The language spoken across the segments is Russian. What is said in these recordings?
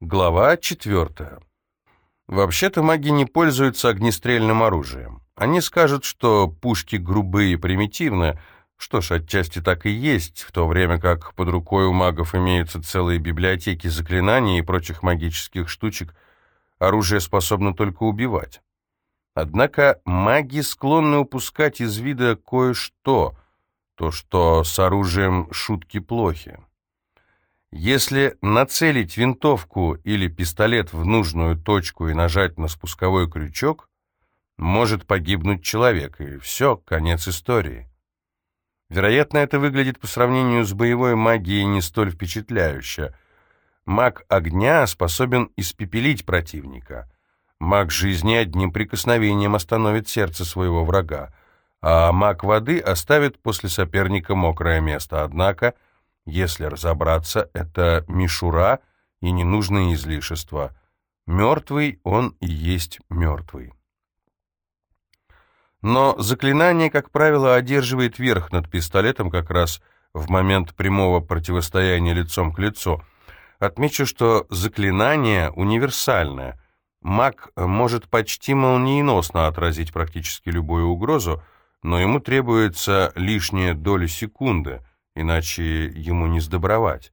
Глава четвертая. Вообще-то маги не пользуются огнестрельным оружием. Они скажут, что пушки грубые и примитивны, что ж, отчасти так и есть, в то время как под рукой у магов имеются целые библиотеки заклинаний и прочих магических штучек, оружие способно только убивать. Однако маги склонны упускать из вида кое-что, то, что с оружием шутки плохи. Если нацелить винтовку или пистолет в нужную точку и нажать на спусковой крючок, может погибнуть человек, и все, конец истории. Вероятно, это выглядит по сравнению с боевой магией не столь впечатляюще. Маг огня способен испепелить противника. Маг жизни одним прикосновением остановит сердце своего врага, а маг воды оставит после соперника мокрое место. Однако если разобраться, это мишура и ненужные излишества. Мертвый он и есть мертвый. Но заклинание, как правило, одерживает верх над пистолетом как раз в момент прямого противостояния лицом к лицу. Отмечу, что заклинание универсальное. Маг может почти молниеносно отразить практически любую угрозу, но ему требуется лишняя доля секунды — иначе ему не сдобровать.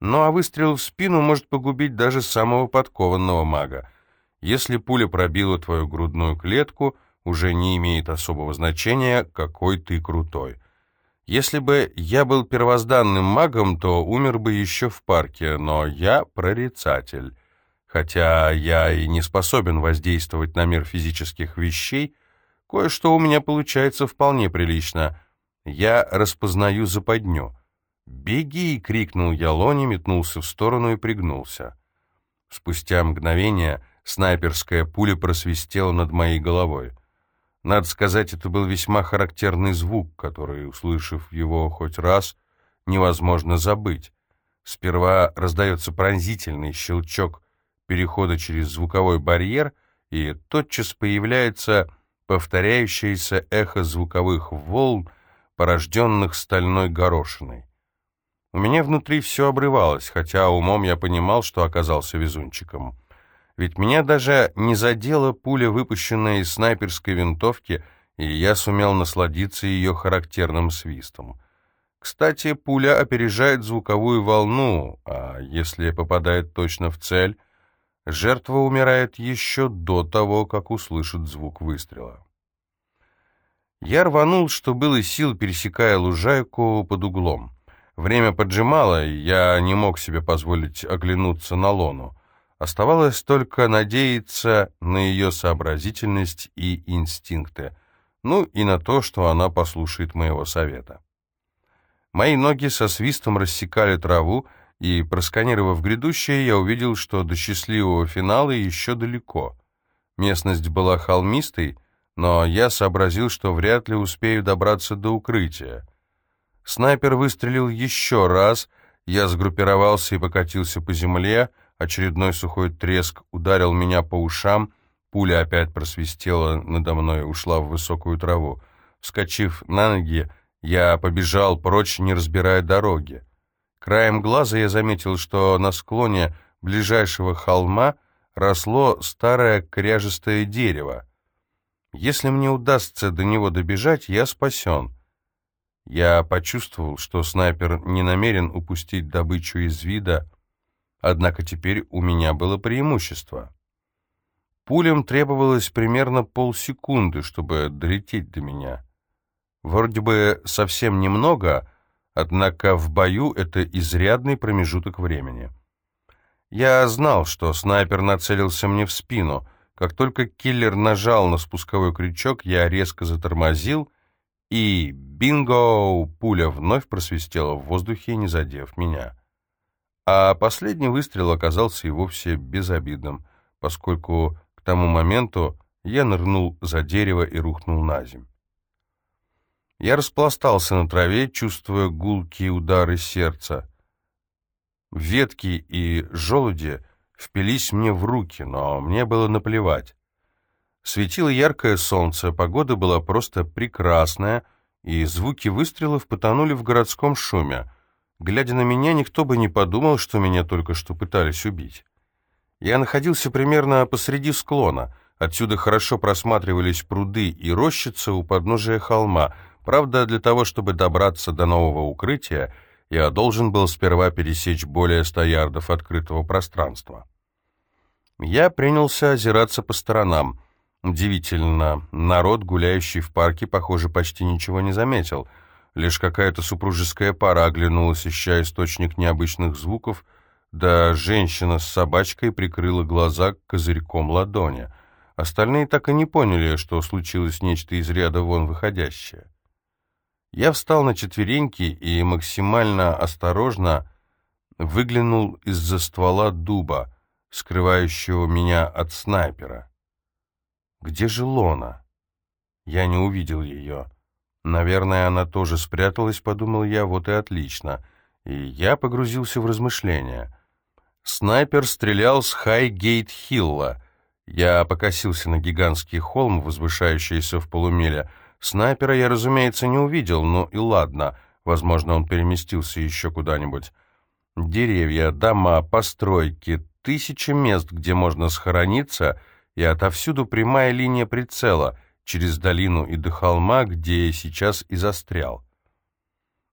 Ну а выстрел в спину может погубить даже самого подкованного мага. Если пуля пробила твою грудную клетку, уже не имеет особого значения, какой ты крутой. Если бы я был первозданным магом, то умер бы еще в парке, но я прорицатель. Хотя я и не способен воздействовать на мир физических вещей, кое-что у меня получается вполне прилично — я распознаю западню. «Беги!» — крикнул я Лоне, метнулся в сторону и пригнулся. Спустя мгновение снайперская пуля просвистела над моей головой. Надо сказать, это был весьма характерный звук, который, услышав его хоть раз, невозможно забыть. Сперва раздается пронзительный щелчок перехода через звуковой барьер, и тотчас появляется повторяющееся эхо звуковых волн, порожденных стальной горошиной. У меня внутри все обрывалось, хотя умом я понимал, что оказался везунчиком. Ведь меня даже не задела пуля, выпущенная из снайперской винтовки, и я сумел насладиться ее характерным свистом. Кстати, пуля опережает звуковую волну, а если попадает точно в цель, жертва умирает еще до того, как услышит звук выстрела. Я рванул, что было сил, пересекая лужайку под углом. Время поджимало, я не мог себе позволить оглянуться на Лону. Оставалось только надеяться на ее сообразительность и инстинкты, ну и на то, что она послушает моего совета. Мои ноги со свистом рассекали траву, и, просканировав грядущее, я увидел, что до счастливого финала еще далеко. Местность была холмистой, но я сообразил, что вряд ли успею добраться до укрытия. Снайпер выстрелил еще раз, я сгруппировался и покатился по земле, очередной сухой треск ударил меня по ушам, пуля опять просвистела надо мной и ушла в высокую траву. Вскочив на ноги, я побежал прочь, не разбирая дороги. Краем глаза я заметил, что на склоне ближайшего холма росло старое кряжестое дерево. Если мне удастся до него добежать, я спасен. Я почувствовал, что снайпер не намерен упустить добычу из вида, однако теперь у меня было преимущество. Пулям требовалось примерно полсекунды, чтобы долететь до меня. Вроде бы совсем немного, однако в бою это изрядный промежуток времени. Я знал, что снайпер нацелился мне в спину — как только киллер нажал на спусковой крючок, я резко затормозил, и бинго! Пуля вновь просвистела в воздухе, не задев меня. А последний выстрел оказался и вовсе безобидным, поскольку к тому моменту я нырнул за дерево и рухнул на землю. Я распластался на траве, чувствуя гулкие удары сердца. Ветки и желуди — впились мне в руки, но мне было наплевать. Светило яркое солнце, погода была просто прекрасная, и звуки выстрелов потонули в городском шуме. Глядя на меня, никто бы не подумал, что меня только что пытались убить. Я находился примерно посреди склона. Отсюда хорошо просматривались пруды и рощица у подножия холма. Правда, для того, чтобы добраться до нового укрытия, я должен был сперва пересечь более ста ярдов открытого пространства. Я принялся озираться по сторонам. Удивительно, народ, гуляющий в парке, похоже, почти ничего не заметил. Лишь какая-то супружеская пара оглянулась, ища источник необычных звуков, да женщина с собачкой прикрыла глаза козырьком ладони. Остальные так и не поняли, что случилось нечто из ряда вон выходящее. Я встал на четвереньки и максимально осторожно выглянул из-за ствола дуба, скрывающего меня от снайпера. Где же Лона? Я не увидел ее. Наверное, она тоже спряталась, подумал я, вот и отлично. И я погрузился в размышления. Снайпер стрелял с Хайгейт-Хилла. Я покосился на гигантский холм, возвышающийся в полумиле. Снайпера я, разумеется, не увидел, но и ладно. Возможно, он переместился еще куда-нибудь. Деревья, дома, постройки, тысячи мест, где можно схорониться, и отовсюду прямая линия прицела, через долину и до холма, где я сейчас и застрял.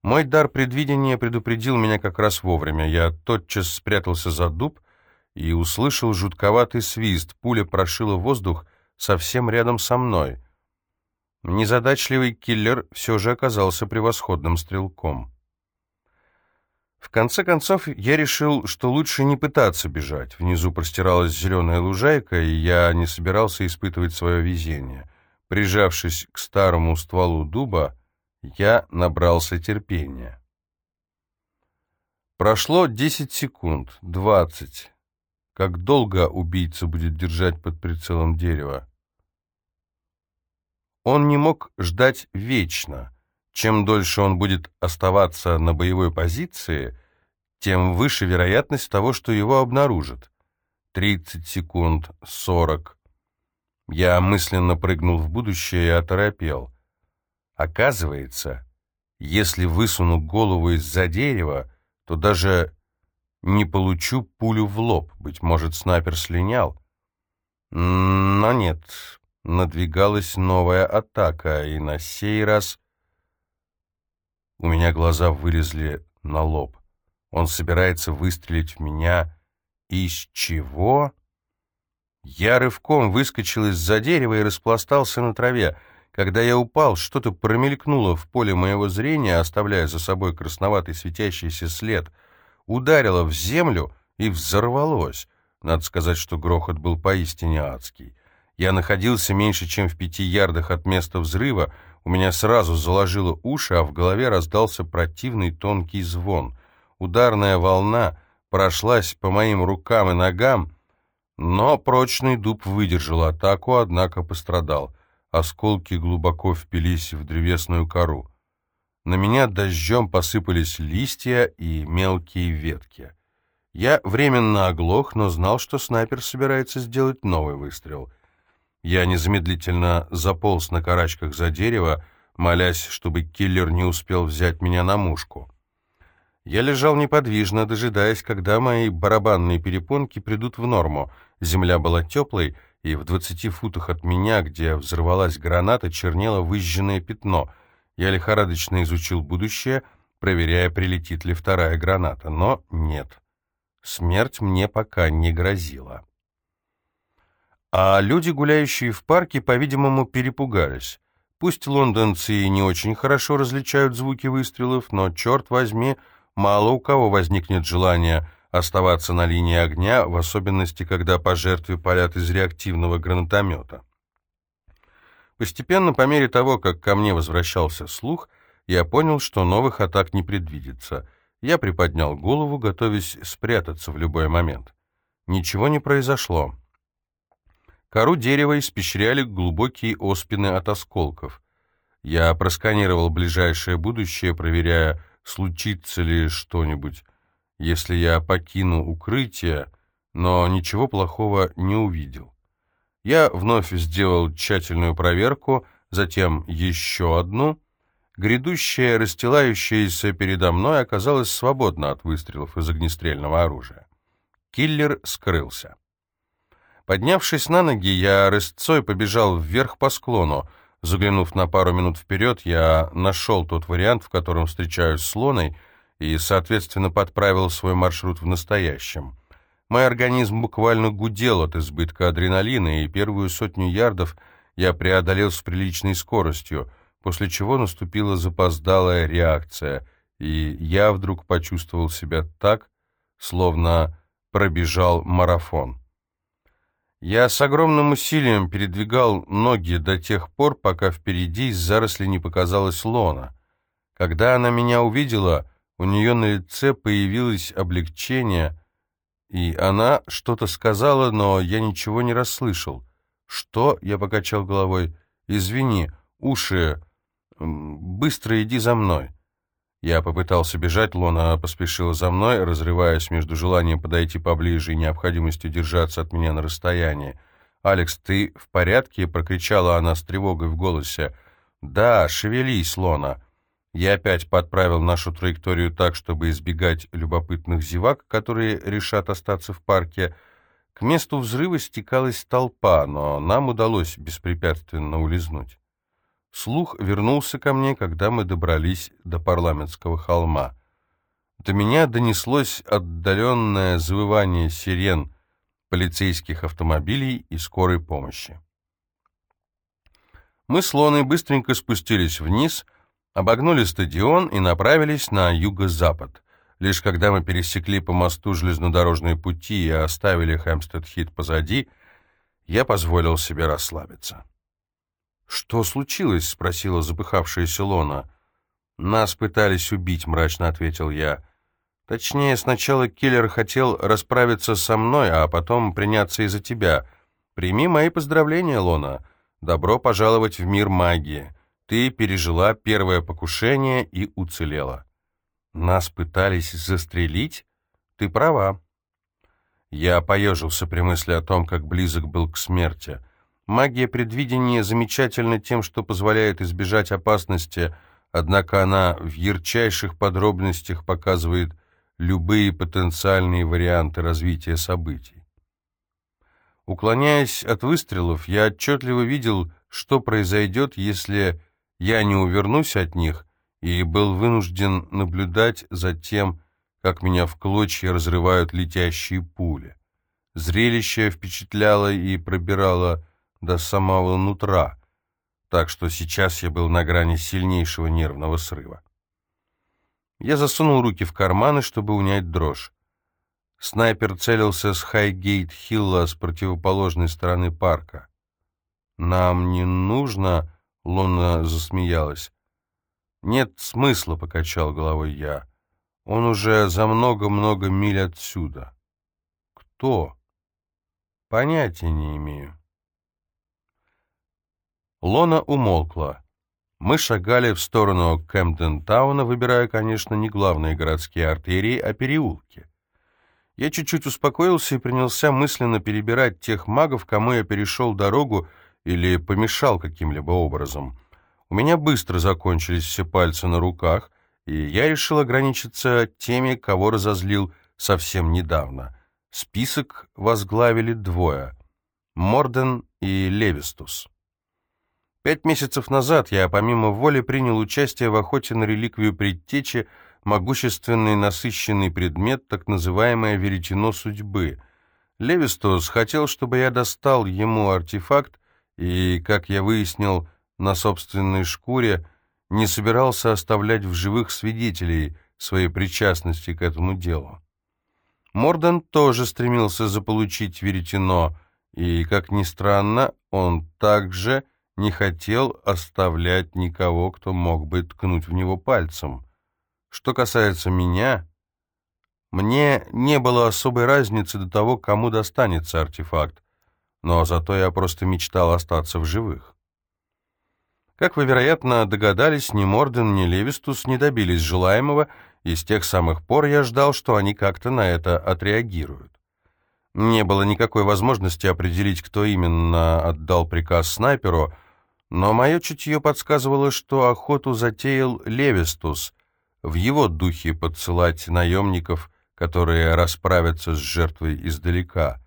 Мой дар предвидения предупредил меня как раз вовремя. Я тотчас спрятался за дуб и услышал жутковатый свист. Пуля прошила воздух совсем рядом со мной. Незадачливый киллер все же оказался превосходным стрелком. В конце концов, я решил, что лучше не пытаться бежать. Внизу простиралась зеленая лужайка, и я не собирался испытывать свое везение. Прижавшись к старому стволу дуба, я набрался терпения. Прошло десять секунд, двадцать. Как долго убийца будет держать под прицелом дерево? Он не мог ждать вечно. Чем дольше он будет оставаться на боевой позиции, тем выше вероятность того, что его обнаружат. Тридцать секунд, сорок. Я мысленно прыгнул в будущее и оторопел. Оказывается, если высуну голову из-за дерева, то даже не получу пулю в лоб. Быть может, снайпер слинял. Но нет, надвигалась новая атака, и на сей раз у меня глаза вылезли на лоб. Он собирается выстрелить в меня из чего? Я рывком выскочил из-за дерева и распластался на траве. Когда я упал, что-то промелькнуло в поле моего зрения, оставляя за собой красноватый светящийся след, ударило в землю и взорвалось. Надо сказать, что грохот был поистине адский. Я находился меньше, чем в пяти ярдах от места взрыва, у меня сразу заложило уши, а в голове раздался противный тонкий звон. Ударная волна прошлась по моим рукам и ногам, но прочный дуб выдержал атаку, однако пострадал. Осколки глубоко впились в древесную кору. На меня дождем посыпались листья и мелкие ветки. Я временно оглох, но знал, что снайпер собирается сделать новый выстрел. Я незамедлительно заполз на карачках за дерево, молясь, чтобы киллер не успел взять меня на мушку. Я лежал неподвижно, дожидаясь, когда мои барабанные перепонки придут в норму. Земля была теплой, и в двадцати футах от меня, где взорвалась граната, чернело выжженное пятно. Я лихорадочно изучил будущее, проверяя, прилетит ли вторая граната, но нет. Смерть мне пока не грозила. А люди, гуляющие в парке, по-видимому, перепугались. Пусть лондонцы и не очень хорошо различают звуки выстрелов, но, черт возьми, мало у кого возникнет желание оставаться на линии огня, в особенности, когда по жертве палят из реактивного гранатомета. Постепенно, по мере того, как ко мне возвращался слух, я понял, что новых атак не предвидится. Я приподнял голову, готовясь спрятаться в любой момент. Ничего не произошло. Кору дерева испещряли глубокие оспины от осколков. Я просканировал ближайшее будущее, проверяя, случится ли что-нибудь если я покину укрытие, но ничего плохого не увидел. Я вновь сделал тщательную проверку, затем еще одну. Грядущая, расстилающаяся передо мной, оказалась свободна от выстрелов из огнестрельного оружия. Киллер скрылся. Поднявшись на ноги, я рысцой побежал вверх по склону. Заглянув на пару минут вперед, я нашел тот вариант, в котором встречаюсь с Лоной, и, соответственно, подправил свой маршрут в настоящем. Мой организм буквально гудел от избытка адреналина, и первую сотню ярдов я преодолел с приличной скоростью, после чего наступила запоздалая реакция, и я вдруг почувствовал себя так, словно пробежал марафон. Я с огромным усилием передвигал ноги до тех пор, пока впереди из заросли не показалась Лона. Когда она меня увидела, у нее на лице появилось облегчение, и она что-то сказала, но я ничего не расслышал. «Что?» — я покачал головой. «Извини, уши. Быстро иди за мной». Я попытался бежать, Лона поспешила за мной, разрываясь между желанием подойти поближе и необходимостью держаться от меня на расстоянии. «Алекс, ты в порядке?» — прокричала она с тревогой в голосе. «Да, шевелись, Лона». Я опять подправил нашу траекторию так, чтобы избегать любопытных зевак, которые решат остаться в парке. К месту взрыва стекалась толпа, но нам удалось беспрепятственно улизнуть. Слух вернулся ко мне, когда мы добрались до парламентского холма. До меня донеслось отдаленное завывание сирен полицейских автомобилей и скорой помощи. Мы с Лоной быстренько спустились вниз, обогнули стадион и направились на юго-запад. Лишь когда мы пересекли по мосту железнодорожные пути и оставили Хэмпстед-Хит позади, я позволил себе расслабиться. «Что случилось?» — спросила запыхавшаяся Лона. «Нас пытались убить», — мрачно ответил я. «Точнее, сначала киллер хотел расправиться со мной, а потом приняться из-за тебя. Прими мои поздравления, Лона. Добро пожаловать в мир магии. Ты пережила первое покушение и уцелела». «Нас пытались застрелить? Ты права». Я поежился при мысли о том, как близок был к смерти — Магия предвидения замечательна тем, что позволяет избежать опасности, однако она в ярчайших подробностях показывает любые потенциальные варианты развития событий. Уклоняясь от выстрелов, я отчетливо видел, что произойдет, если я не увернусь от них, и был вынужден наблюдать за тем, как меня в клочья разрывают летящие пули. Зрелище впечатляло и пробирало до самого нутра, так что сейчас я был на грани сильнейшего нервного срыва. Я засунул руки в карманы, чтобы унять дрожь. Снайпер целился с Хайгейт-Хилла с противоположной стороны парка. «Нам не нужно...» — Луна засмеялась. «Нет смысла», — покачал головой я. «Он уже за много-много миль отсюда». «Кто?» «Понятия не имею». Лона умолкла. Мы шагали в сторону Кэмден-тауна, выбирая, конечно, не главные городские артерии, а переулки. Я чуть-чуть успокоился и принялся мысленно перебирать тех магов, кому я перешел дорогу или помешал каким-либо образом. У меня быстро закончились все пальцы на руках, и я решил ограничиться теми, кого разозлил совсем недавно. Список возглавили двое — Морден и Левистус. Пять месяцев назад я, помимо воли, принял участие в охоте на реликвию предтечи, могущественный насыщенный предмет, так называемое веретено судьбы. Левистос хотел, чтобы я достал ему артефакт, и, как я выяснил на собственной шкуре, не собирался оставлять в живых свидетелей своей причастности к этому делу. Мордан тоже стремился заполучить веретено, и, как ни странно, он также не хотел оставлять никого, кто мог бы ткнуть в него пальцем. Что касается меня, мне не было особой разницы до того, кому достанется артефакт, но зато я просто мечтал остаться в живых. Как вы, вероятно, догадались, ни Морден, ни Левистус не добились желаемого, и с тех самых пор я ждал, что они как-то на это отреагируют. Не было никакой возможности определить, кто именно отдал приказ снайперу, но мое чутье подсказывало, что охоту затеял Левистус, в его духе подсылать наемников, которые расправятся с жертвой издалека.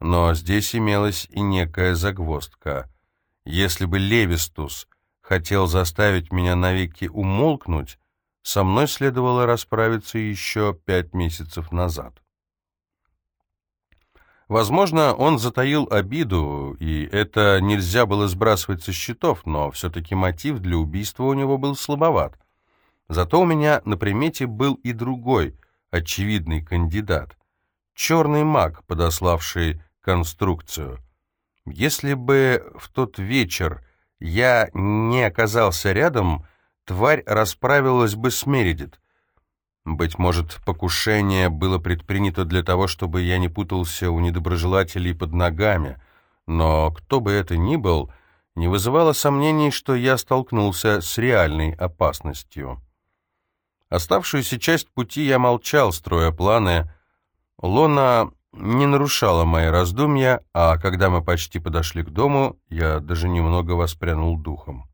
Но здесь имелась и некая загвоздка. Если бы Левистус хотел заставить меня навеки умолкнуть, со мной следовало расправиться еще пять месяцев назад. Возможно, он затаил обиду, и это нельзя было сбрасывать со счетов, но все-таки мотив для убийства у него был слабоват. Зато у меня на примете был и другой, очевидный кандидат. Черный маг, подославший конструкцию. Если бы в тот вечер я не оказался рядом, тварь расправилась бы с Мередит. Быть может, покушение было предпринято для того, чтобы я не путался у недоброжелателей под ногами, но кто бы это ни был, не вызывало сомнений, что я столкнулся с реальной опасностью. Оставшуюся часть пути я молчал, строя планы. Лона не нарушала мои раздумья, а когда мы почти подошли к дому, я даже немного воспрянул духом.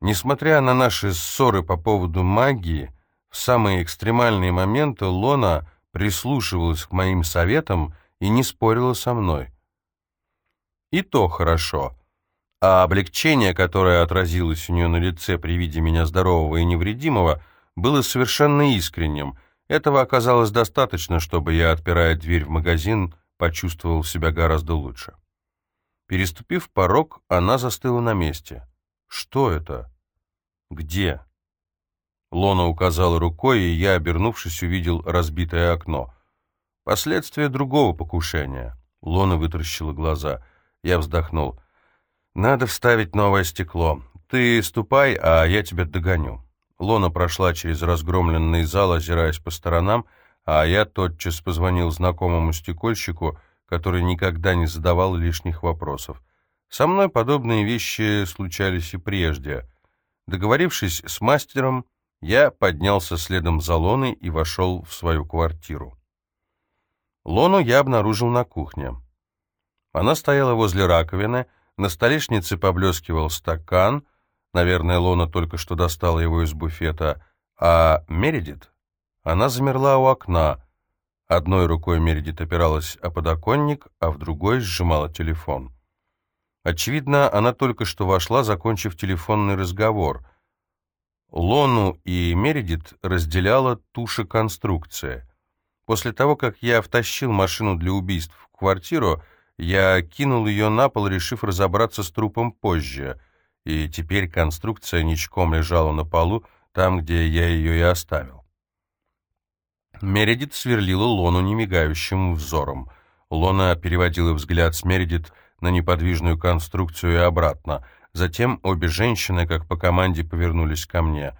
Несмотря на наши ссоры по поводу магии, в самые экстремальные моменты Лона прислушивалась к моим советам и не спорила со мной. И то хорошо. А облегчение, которое отразилось у нее на лице при виде меня здорового и невредимого, было совершенно искренним. Этого оказалось достаточно, чтобы я, отпирая дверь в магазин, почувствовал себя гораздо лучше. Переступив порог, она застыла на месте. «Что это?» «Где?» Лона указала рукой, и я, обернувшись, увидел разбитое окно. Последствия другого покушения. Лона вытаращила глаза. Я вздохнул. «Надо вставить новое стекло. Ты ступай, а я тебя догоню». Лона прошла через разгромленный зал, озираясь по сторонам, а я тотчас позвонил знакомому стекольщику, который никогда не задавал лишних вопросов. Со мной подобные вещи случались и прежде. Договорившись с мастером, я поднялся следом за Лоной и вошел в свою квартиру. Лону я обнаружил на кухне. Она стояла возле раковины, на столешнице поблескивал стакан, наверное, Лона только что достала его из буфета, а Мередит, она замерла у окна, одной рукой Мередит опиралась о подоконник, а в другой сжимала телефон. Очевидно, она только что вошла, закончив телефонный разговор. Лону и Мередит разделяла туша конструкция. После того, как я втащил машину для убийств в квартиру, я кинул ее на пол, решив разобраться с трупом позже, и теперь конструкция ничком лежала на полу, там, где я ее и оставил. Мередит сверлила Лону немигающим взором. Лона переводила взгляд с Мередит на неподвижную конструкцию и обратно. Затем обе женщины, как по команде, повернулись ко мне.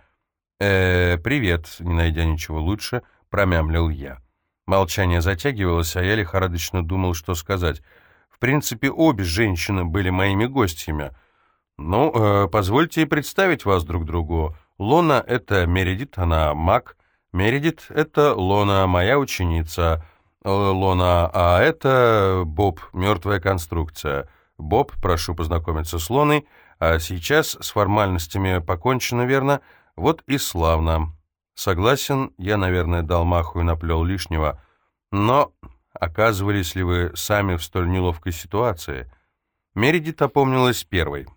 «Э, привет», — не найдя ничего лучше, промямлил я. Молчание затягивалось, а я лихорадочно думал, что сказать. В принципе, обе женщины были моими гостями. Ну, э, позвольте представить вас друг другу. Лона — это Мередит, она маг. Мередит — это Лона, моя ученица. Э, Лона, а это Боб, мертвая конструкция. Боб, прошу познакомиться с Лоной, а сейчас с формальностями покончено, верно? Вот и славно. Согласен, я, наверное, дал маху и наплел лишнего, но оказывались ли вы сами в столь неловкой ситуации? Мередит опомнилась первой.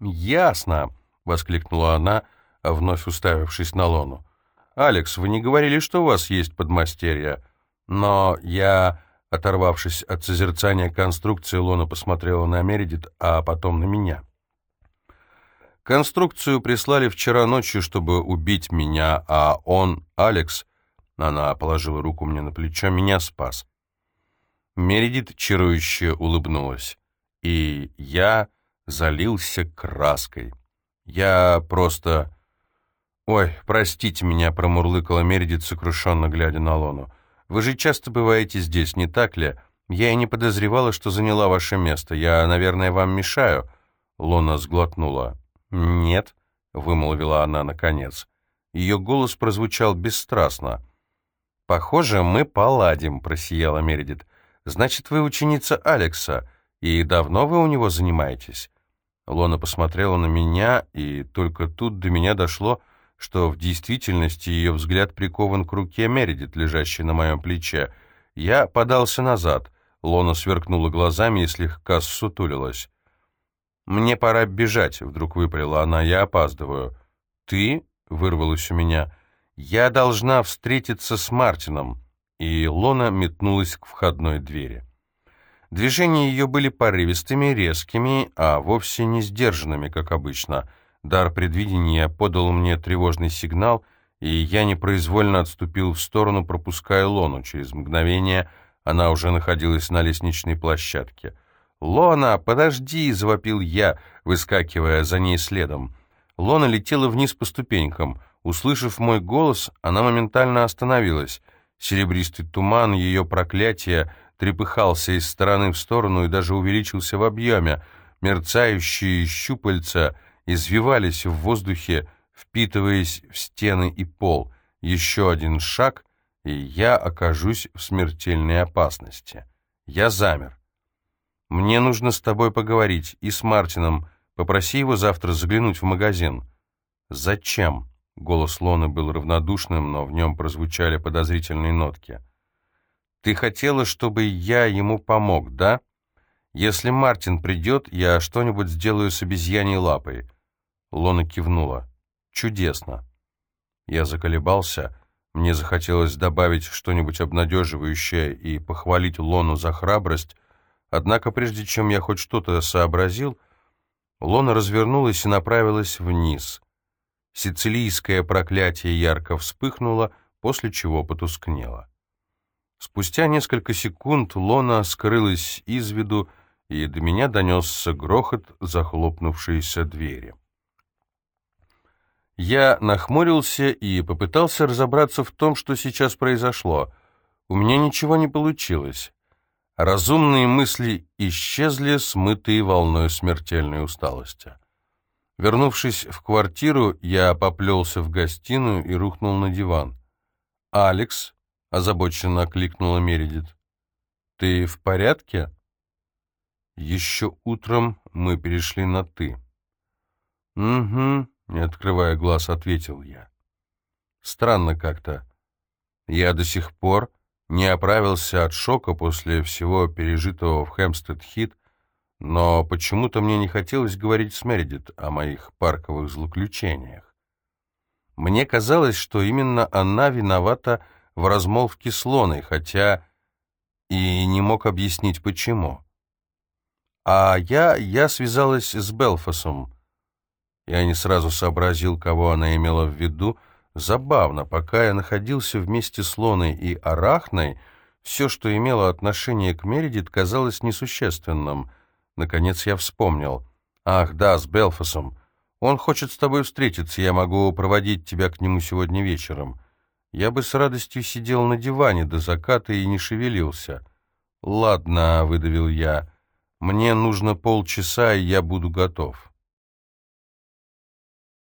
«Ясно!» — воскликнула она, вновь уставившись на Лону. «Алекс, вы не говорили, что у вас есть подмастерья?» Но я, оторвавшись от созерцания конструкции, Лона посмотрела на Мередит, а потом на меня. Конструкцию прислали вчера ночью, чтобы убить меня, а он, Алекс, она положила руку мне на плечо, меня спас. Мередит чарующе улыбнулась, и я залился краской. Я просто... «Ой, простите меня», — промурлыкала Мередит, сокрушенно глядя на Лону. Вы же часто бываете здесь, не так ли? Я и не подозревала, что заняла ваше место. Я, наверное, вам мешаю?» Лона сглотнула. «Нет», — вымолвила она наконец. Ее голос прозвучал бесстрастно. «Похоже, мы поладим», — просияла Мередит. «Значит, вы ученица Алекса, и давно вы у него занимаетесь?» Лона посмотрела на меня, и только тут до меня дошло, что в действительности ее взгляд прикован к руке Мередит, лежащей на моем плече. Я подался назад. Лона сверкнула глазами и слегка ссутулилась. «Мне пора бежать», — вдруг выпалила она, — «я опаздываю». «Ты?» — вырвалось у меня. «Я должна встретиться с Мартином». И Лона метнулась к входной двери. Движения ее были порывистыми, резкими, а вовсе не сдержанными, как обычно. Дар предвидения подал мне тревожный сигнал, и я непроизвольно отступил в сторону, пропуская Лону. Через мгновение она уже находилась на лестничной площадке. «Лона, подожди!» — завопил я, выскакивая за ней следом. Лона летела вниз по ступенькам. Услышав мой голос, она моментально остановилась. Серебристый туман, ее проклятие, трепыхался из стороны в сторону и даже увеличился в объеме. Мерцающие щупальца извивались в воздухе, впитываясь в стены и пол. Еще один шаг, и я окажусь в смертельной опасности. Я замер. «Мне нужно с тобой поговорить, и с Мартином. Попроси его завтра заглянуть в магазин». «Зачем?» — голос Лоны был равнодушным, но в нем прозвучали подозрительные нотки. «Ты хотела, чтобы я ему помог, да? Если Мартин придет, я что-нибудь сделаю с обезьяньей лапой». Лона кивнула. «Чудесно». Я заколебался. Мне захотелось добавить что-нибудь обнадеживающее и похвалить Лону за храбрость, Однако прежде чем я хоть что-то сообразил, Лона развернулась и направилась вниз. Сицилийское проклятие ярко вспыхнуло, после чего потускнело. Спустя несколько секунд Лона скрылась из виду, и до меня донесся грохот захлопнувшейся двери. Я нахмурился и попытался разобраться в том, что сейчас произошло. У меня ничего не получилось. Разумные мысли исчезли, смытые волной смертельной усталости. Вернувшись в квартиру, я поплелся в гостиную и рухнул на диван. «Алекс», — озабоченно окликнула Мередит, — «ты в порядке?» Еще утром мы перешли на «ты». «Угу», — не открывая глаз, ответил я. «Странно как-то. Я до сих пор не оправился от шока после всего пережитого в Хэмстед-Хит, но почему-то мне не хотелось говорить с Мередит о моих парковых злоключениях. Мне казалось, что именно она виновата в размолвке с Лоной, хотя и не мог объяснить, почему. А я, я связалась с Белфасом. Я не сразу сообразил, кого она имела в виду, Забавно, пока я находился вместе с Лоной и Арахной, все, что имело отношение к Мередит, казалось несущественным. Наконец я вспомнил. «Ах, да, с Белфасом. Он хочет с тобой встретиться, я могу проводить тебя к нему сегодня вечером. Я бы с радостью сидел на диване до заката и не шевелился». «Ладно», — выдавил я, — «мне нужно полчаса, и я буду готов».